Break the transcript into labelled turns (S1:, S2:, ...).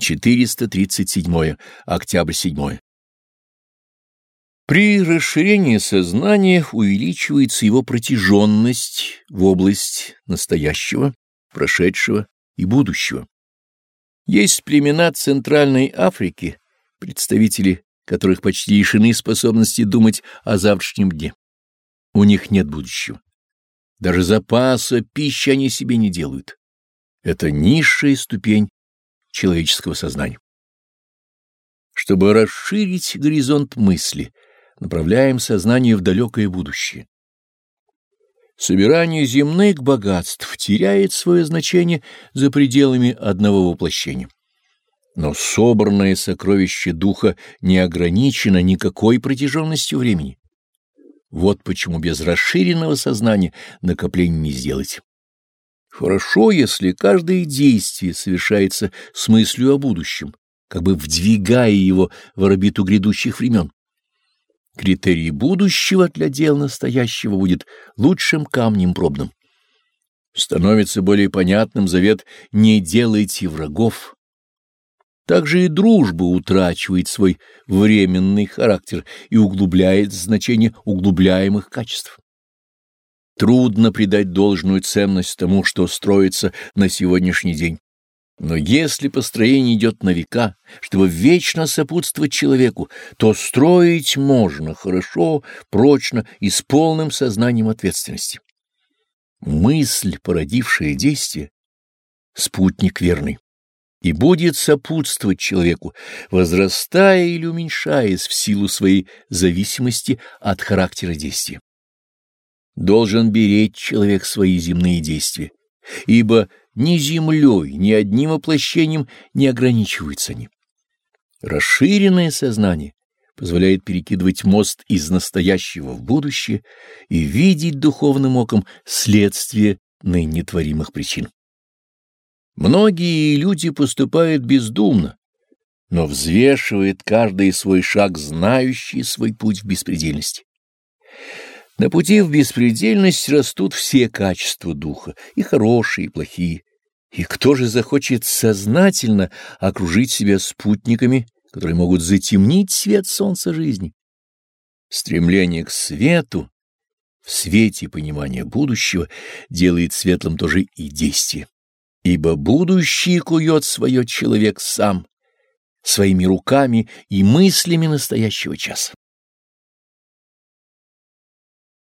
S1: 437. Октябрь 7. При расширении сознания увеличивается его протяженность в область настоящего, прошедшего и будущего. Есть племена Центральной Африки, представители которых почти лишены способности думать о завтрашнем дне. У них нет будущего. Даже запаса пищи они себе не делают. Это низшая ступень человеческого сознания. Чтобы расширить горизонт мысли, направляем сознание в далекое будущее. Собирание земных богатств теряет свое значение за пределами одного воплощения. Но собранное сокровище духа не ограничено никакой протяженностью времени. Вот почему без расширенного сознания накопление не сделать. Хорошо, если каждое действие совершается с мыслью о будущем, как бы вдвигая его в орбиту грядущих времен. Критерий будущего для дел настоящего будет лучшим камнем пробным. Становится более понятным завет «не делайте врагов». Также и дружба утрачивает свой временный характер и углубляет значение углубляемых качеств. Трудно придать должную ценность тому, что строится на сегодняшний день. Но если построение идет на века, чтобы вечно сопутствовать человеку, то строить можно хорошо, прочно и с полным сознанием ответственности. Мысль, породившая действие, спутник верный, и будет сопутствовать человеку, возрастая или уменьшаясь в силу своей зависимости от характера действия должен беречь человек свои земные действия, ибо ни землей, ни одним воплощением не ограничиваются они. Расширенное сознание позволяет перекидывать мост из настоящего в будущее и видеть духовным оком следствие ныне творимых причин. Многие люди поступают бездумно, но взвешивает каждый свой шаг, знающий свой путь в беспредельности. На пути в беспредельность растут все качества духа, и хорошие, и плохие. И кто же захочет сознательно окружить себя спутниками, которые могут затемнить свет солнца жизни? Стремление к свету в свете понимания будущего делает светлым тоже и действие. Ибо будущее кует свое человек сам, своими руками и мыслями настоящего часа.